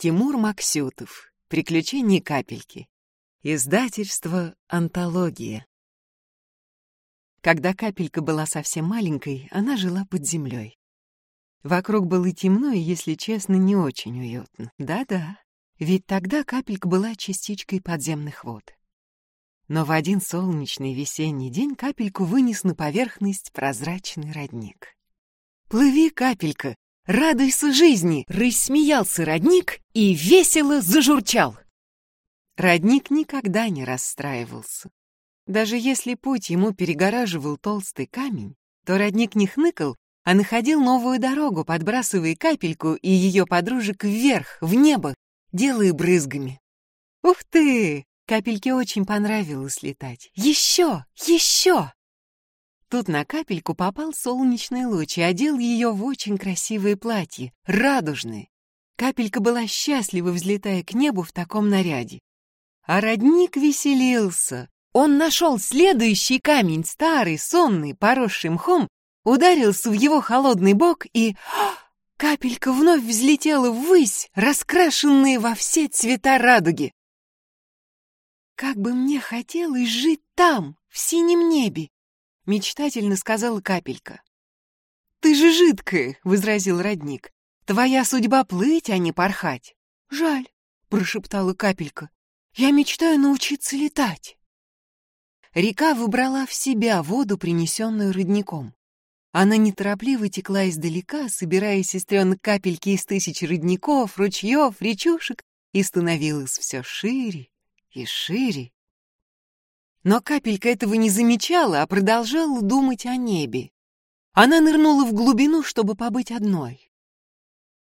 Тимур Максютов. Приключения капельки. Издательство «Антология». Когда капелька была совсем маленькой, она жила под землей. Вокруг было темно и, если честно, не очень уютно. Да-да, ведь тогда капелька была частичкой подземных вод. Но в один солнечный весенний день капельку вынес на поверхность прозрачный родник. «Плыви, капелька, Радуйся жизни!» — рассмеялся родник и весело зажурчал. Родник никогда не расстраивался. Даже если путь ему перегораживал толстый камень, то родник не хныкал, а находил новую дорогу, подбрасывая капельку и ее подружек вверх, в небо, делая брызгами. «Ух ты!» Капельке очень понравилось летать. «Еще! Еще!» Тут на капельку попал солнечный луч и одел ее в очень красивое платье, радужное. Капелька была счастлива, взлетая к небу в таком наряде. А родник веселился. Он нашел следующий камень, старый, сонный, поросший мхом, ударился в его холодный бок и... Капелька вновь взлетела ввысь, раскрашенная во все цвета радуги. «Как бы мне хотелось жить там, в синем небе!» — мечтательно сказала капелька. «Ты же жидкая!» — возразил родник. «Твоя судьба плыть, а не порхать!» «Жаль!» — прошептала капелька. «Я мечтаю научиться летать!» Река выбрала в себя воду, принесенную родником. Она неторопливо текла издалека, собирая сестренок капельки из тысяч родников, ручьев, речушек, и становилась все шире и шире. Но капелька этого не замечала, а продолжала думать о небе. Она нырнула в глубину, чтобы побыть одной.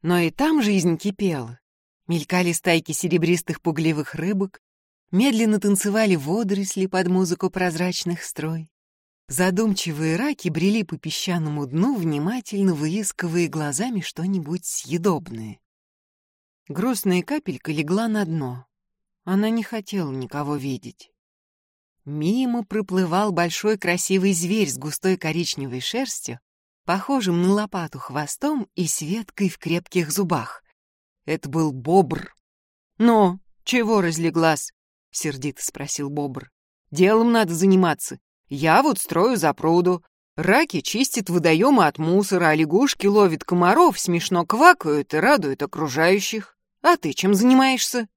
Но и там жизнь кипела. Мелькали стайки серебристых пугливых рыбок, медленно танцевали водоросли под музыку прозрачных строй. Задумчивые раки брели по песчаному дну, внимательно выискивая глазами что-нибудь съедобное. Грустная капелька легла на дно. Она не хотела никого видеть. Мимо проплывал большой красивый зверь с густой коричневой шерстью, похожим на лопату хвостом и светкой в крепких зубах. Это был бобр. «Ну, чего разлеглась?» — сердито спросил бобр. «Делом надо заниматься. Я вот строю за пруду. Раки чистят водоемы от мусора, а лягушки ловят комаров, смешно квакают и радуют окружающих. А ты чем занимаешься?»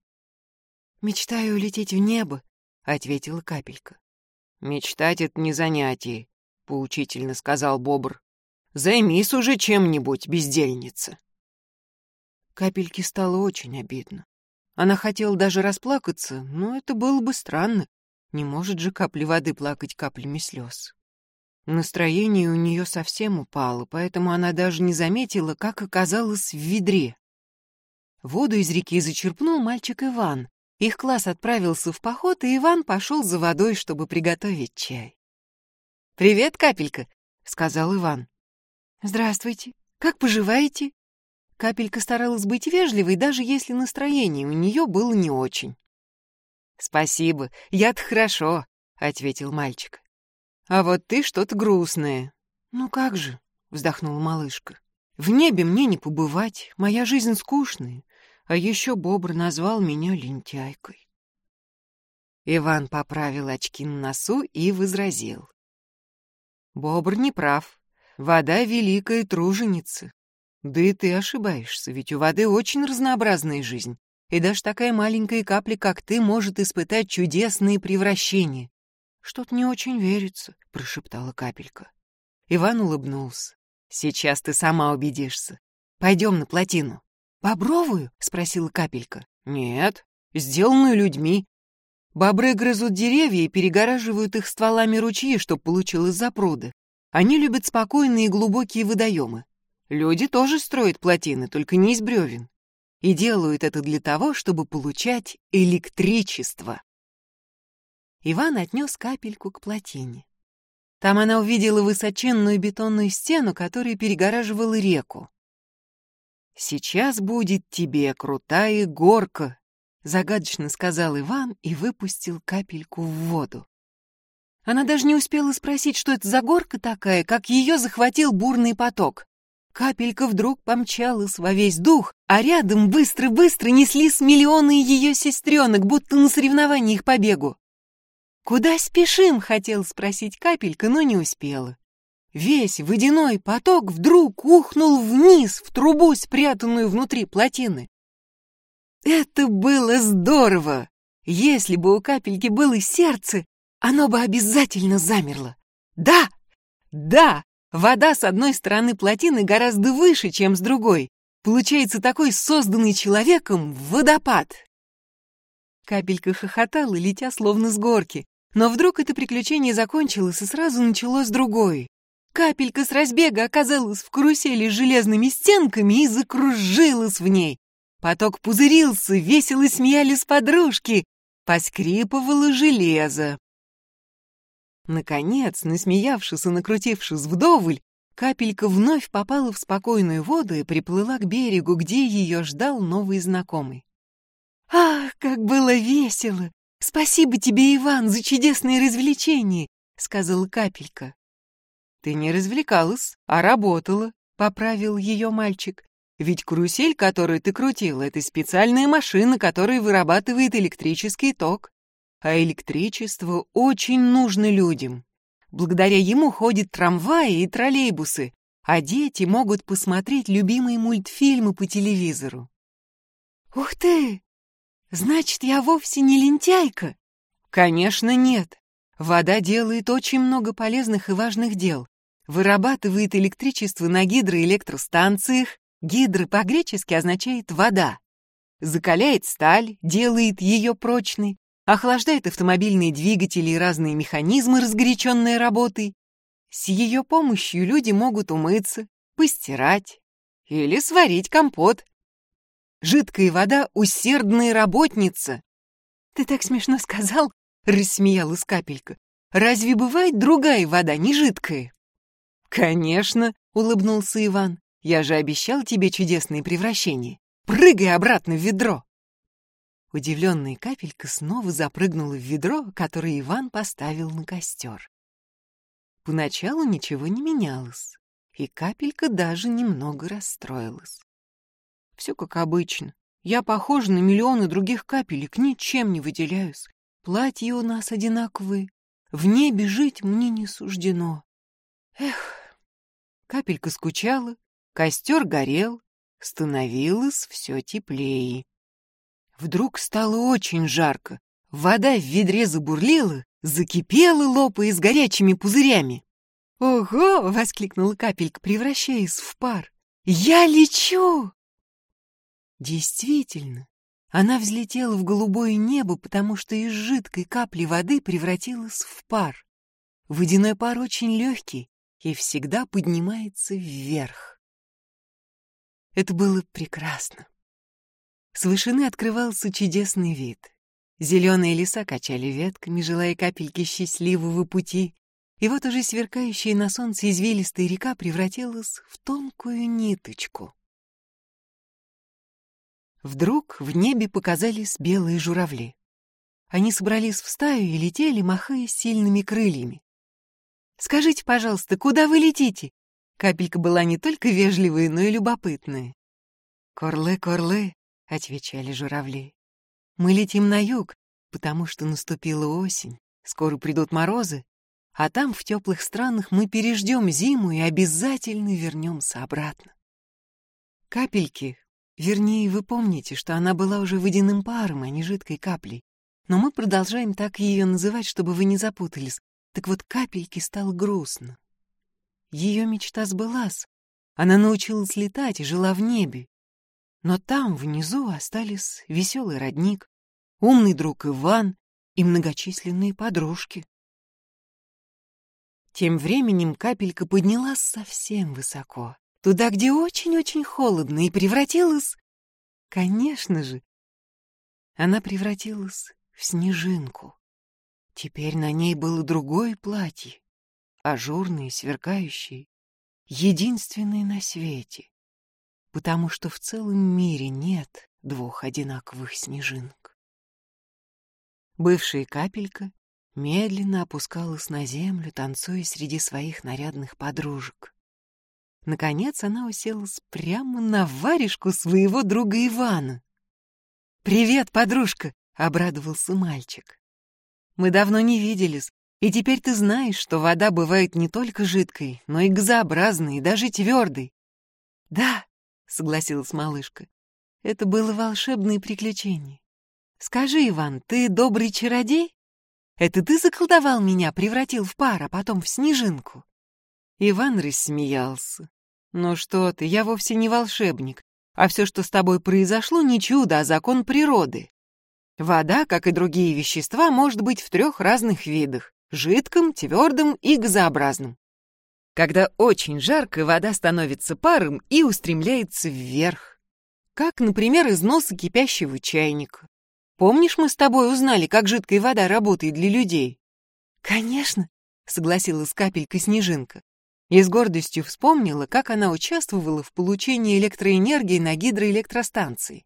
«Мечтаю улететь в небо — ответила капелька. «Мечтать — это не занятие», — поучительно сказал Бобр. «Займись уже чем-нибудь, бездельница». Капельке стало очень обидно. Она хотела даже расплакаться, но это было бы странно. Не может же капли воды плакать каплями слез. Настроение у нее совсем упало, поэтому она даже не заметила, как оказалась в ведре. Воду из реки зачерпнул мальчик Иван, их класс отправился в поход, и Иван пошел за водой, чтобы приготовить чай. «Привет, Капелька», — сказал Иван. «Здравствуйте. Как поживаете?» Капелька старалась быть вежливой, даже если настроение у нее было не очень. «Спасибо, я-то хорошо», — ответил мальчик. «А вот ты что-то грустное». «Ну как же», — вздохнула малышка. «В небе мне не побывать, моя жизнь скучная. А еще Бобр назвал меня лентяйкой. Иван поправил очки на носу и возразил. Бобр не прав. Вода — великая труженица. Да и ты ошибаешься, ведь у воды очень разнообразная жизнь. И даже такая маленькая капля, как ты, может испытать чудесные превращения. Что-то не очень верится, — прошептала капелька. Иван улыбнулся. Сейчас ты сама убедишься. Пойдем на плотину. «Бобровую?» — спросила капелька. «Нет, сделанную людьми. Бобры грызут деревья и перегораживают их стволами ручьи, чтобы получилось запруды. Они любят спокойные и глубокие водоемы. Люди тоже строят плотины, только не из бревен. И делают это для того, чтобы получать электричество. Иван отнес капельку к плотине. Там она увидела высоченную бетонную стену, которая перегораживала реку. «Сейчас будет тебе крутая горка», — загадочно сказал Иван и выпустил капельку в воду. Она даже не успела спросить, что это за горка такая, как ее захватил бурный поток. Капелька вдруг помчалась во весь дух, а рядом быстро-быстро неслись миллионы ее сестренок, будто на соревнованиях по бегу. «Куда спешим?» — хотел спросить капелька, но не успела. Весь водяной поток вдруг ухнул вниз в трубу, спрятанную внутри плотины. Это было здорово! Если бы у капельки было сердце, оно бы обязательно замерло. Да, да, Вода с одной стороны плотины гораздо выше, чем с другой. Получается такой созданный человеком водопад. Капелька хохотала, летя словно с горки. Но вдруг это приключение закончилось, и сразу началось другое. Капелька с разбега оказалась в карусели с железными стенками и закружилась в ней. Поток пузырился, весело смеялись подружки, поскрипывало железо. Наконец, насмеявшись и накрутившись вдоволь, капелька вновь попала в спокойную воду и приплыла к берегу, где ее ждал новый знакомый. «Ах, как было весело! Спасибо тебе, Иван, за чудесное развлечение!» — сказала капелька. «Ты не развлекалась, а работала», — поправил ее мальчик. «Ведь карусель, которую ты крутила, это специальная машина, которая вырабатывает электрический ток а электричество очень нужно людям. Благодаря ему ходят трамваи и троллейбусы, а дети могут посмотреть любимые мультфильмы по телевизору. «Ух ты! Значит, я вовсе не лентяйка?» «Конечно, нет. Вода делает очень много полезных и важных дел. Вырабатывает электричество на гидроэлектростанциях. Гидро по-гречески означает «вода». Закаляет сталь, делает ее прочной, охлаждает автомобильные двигатели и разные механизмы, разгоряченные работой. С ее помощью люди могут умыться, постирать или сварить компот. Жидкая вода — усердная работница. «Ты так смешно сказал», — рассмеялась капелька. «Разве бывает другая вода, не жидкая?» «Конечно», — улыбнулся Иван. «Я же обещал тебе чудесные превращения. Прыгай обратно в ведро!» Удивленная капелька снова запрыгнула в ведро, которое Иван поставил на костер. Поначалу ничего не менялось, и капелька даже немного расстроилась. Все как обычно. Я похожа на миллионы других капелек, ничем не выделяюсь. Платья у нас одинаковые. В небе жить мне не суждено. Эх, капелька скучала, костер горел, становилось все теплее. Вдруг стало очень жарко. Вода в ведре забурлила, закипела, лопаясь горячими пузырями. «Ого!» — воскликнула капелька, превращаясь в пар. «Я лечу!» Действительно, она взлетела в голубое небо, потому что из жидкой капли воды превратилась в пар. Водяной пар очень легкий и всегда поднимается вверх. Это было прекрасно. С вышины открывался чудесный вид. Зеленые леса качали ветками, желая капельки счастливого пути, и вот уже сверкающая на солнце извилистая река превратилась в тонкую ниточку. Вдруг в небе показались белые журавли. Они собрались в стаю и летели, махая сильными крыльями. «Скажите, пожалуйста, куда вы летите?» Капелька была не только вежливая, но и любопытная. «Корле, корле, — отвечали журавли. «Мы летим на юг, потому что наступила осень, скоро придут морозы, а там, в теплых странах, мы переждем зиму и обязательно вернемся обратно». Капельки, вернее, вы помните, что она была уже водяным паром, а не жидкой каплей, но мы продолжаем так ее называть, чтобы вы не запутались. Так вот, капельке стало грустно. Ее мечта сбылась. Она научилась летать и жила в небе. Но там, внизу, остались веселый родник, умный друг Иван и многочисленные подружки. Тем временем капелька поднялась совсем высоко, туда, где очень-очень холодно, и превратилась... Конечно же, она превратилась в снежинку. Теперь на ней было другое платье, ажурное, сверкающее, единственное на свете потому что в целом мире нет двух одинаковых снежинок. Бывшая капелька медленно опускалась на землю, танцуя среди своих нарядных подружек. Наконец она уселась прямо на варежку своего друга Ивана. «Привет, подружка!» — обрадовался мальчик. «Мы давно не виделись, и теперь ты знаешь, что вода бывает не только жидкой, но и газообразной, и даже твердой». «Да», — согласилась малышка, — «это было волшебное приключение. Скажи, Иван, ты добрый чародей? Это ты заколдовал меня, превратил в пар, а потом в снежинку?» Иван рассмеялся. «Ну что ты, я вовсе не волшебник, а все, что с тобой произошло, не чудо, а закон природы. Вода, как и другие вещества, может быть в трех разных видах — жидком, твердым и газообразным. Когда очень жарко, вода становится паром и устремляется вверх. Как, например, из носа кипящего чайника. Помнишь, мы с тобой узнали, как жидкая вода работает для людей? Конечно, согласилась капелька снежинка и с гордостью вспомнила, как она участвовала в получении электроэнергии на гидроэлектростанции.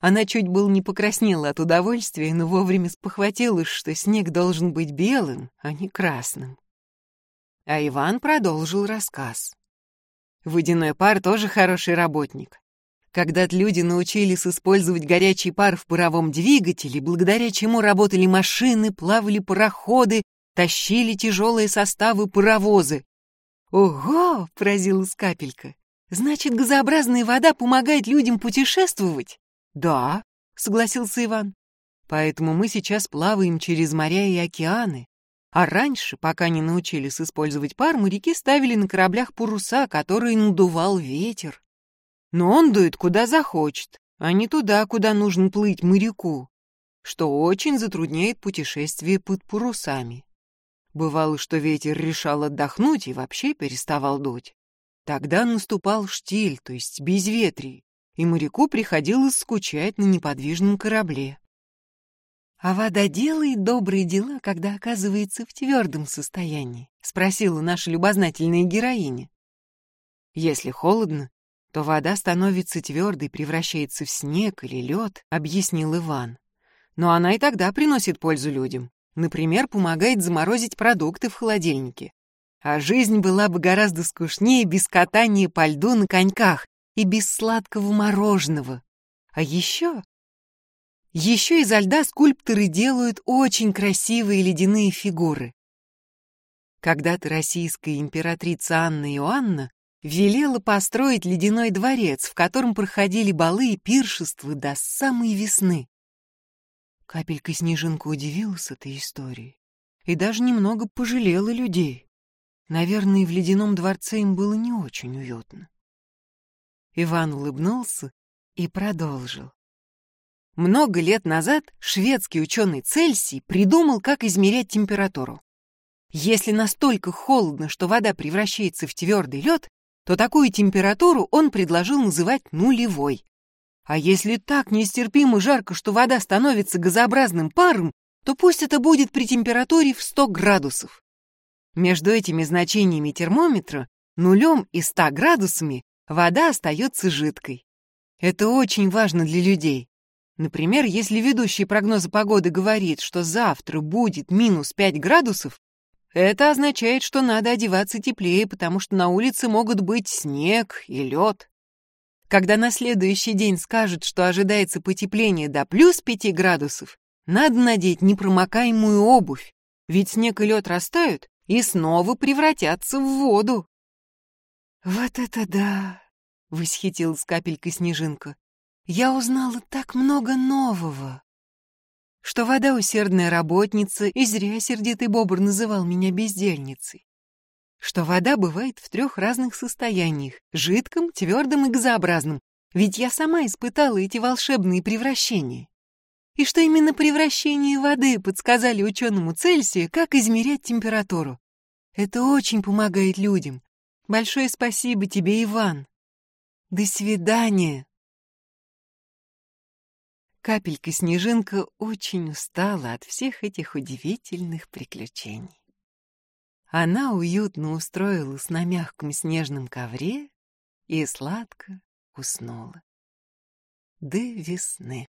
Она чуть было не покраснела от удовольствия, но вовремя спохватилась, что снег должен быть белым, а не красным. А Иван продолжил рассказ. Водяной пар тоже хороший работник. Когда-то люди научились использовать горячий пар в паровом двигателе, благодаря чему работали машины, плавали пароходы, тащили тяжелые составы паровозы. «Ого!» — поразилась капелька. «Значит, газообразная вода помогает людям путешествовать?» «Да», — согласился Иван. «Поэтому мы сейчас плаваем через моря и океаны. А раньше, пока не научились использовать пар, моряки ставили на кораблях паруса, которые надувал ветер. Но он дует куда захочет, а не туда, куда нужно плыть моряку, что очень затрудняет путешествие под парусами. Бывало, что ветер решал отдохнуть и вообще переставал дуть. Тогда наступал штиль, то есть безветрие, и моряку приходилось скучать на неподвижном корабле. «А вода делает добрые дела, когда оказывается в твердом состоянии?» — спросила наша любознательная героиня. «Если холодно, то вода становится твердой, превращается в снег или лед», — объяснил Иван. «Но она и тогда приносит пользу людям. Например, помогает заморозить продукты в холодильнике. А жизнь была бы гораздо скучнее без катания по льду на коньках и без сладкого мороженого. А еще... Еще изо льда скульпторы делают очень красивые ледяные фигуры. Когда-то российская императрица Анна Иоанна велела построить ледяной дворец, в котором проходили балы и пиршества до самой весны. Капелька-снежинка удивилась этой истории и даже немного пожалела людей. Наверное, в ледяном дворце им было не очень уютно. Иван улыбнулся и продолжил. Много лет назад шведский ученый Цельсий придумал, как измерять температуру. Если настолько холодно, что вода превращается в твердый лед, то такую температуру он предложил называть нулевой. А если так нестерпимо жарко, что вода становится газообразным паром, то пусть это будет при температуре в 100 градусов. Между этими значениями термометра, нулем и 100 градусами, вода остается жидкой. Это очень важно для людей. Например, если ведущий прогноза погоды говорит, что завтра будет минус 5 градусов, это означает, что надо одеваться теплее, потому что на улице могут быть снег и лед. Когда на следующий день скажут, что ожидается потепление до плюс пяти градусов, надо надеть непромокаемую обувь, ведь снег и лед растают и снова превратятся в воду. «Вот это да!» — восхитилась капелька снежинка. «Я узнала так много нового!» Что вода усердная работница, и зря сердитый бобр называл меня бездельницей что вода бывает в трех разных состояниях — жидком, твердом и газообразном, ведь я сама испытала эти волшебные превращения. И что именно превращение воды подсказали ученому Цельсию, как измерять температуру. Это очень помогает людям. Большое спасибо тебе, Иван. До свидания. Капелька-снежинка очень устала от всех этих удивительных приключений. Она уютно устроилась на мягком снежном ковре и сладко уснула. До весны.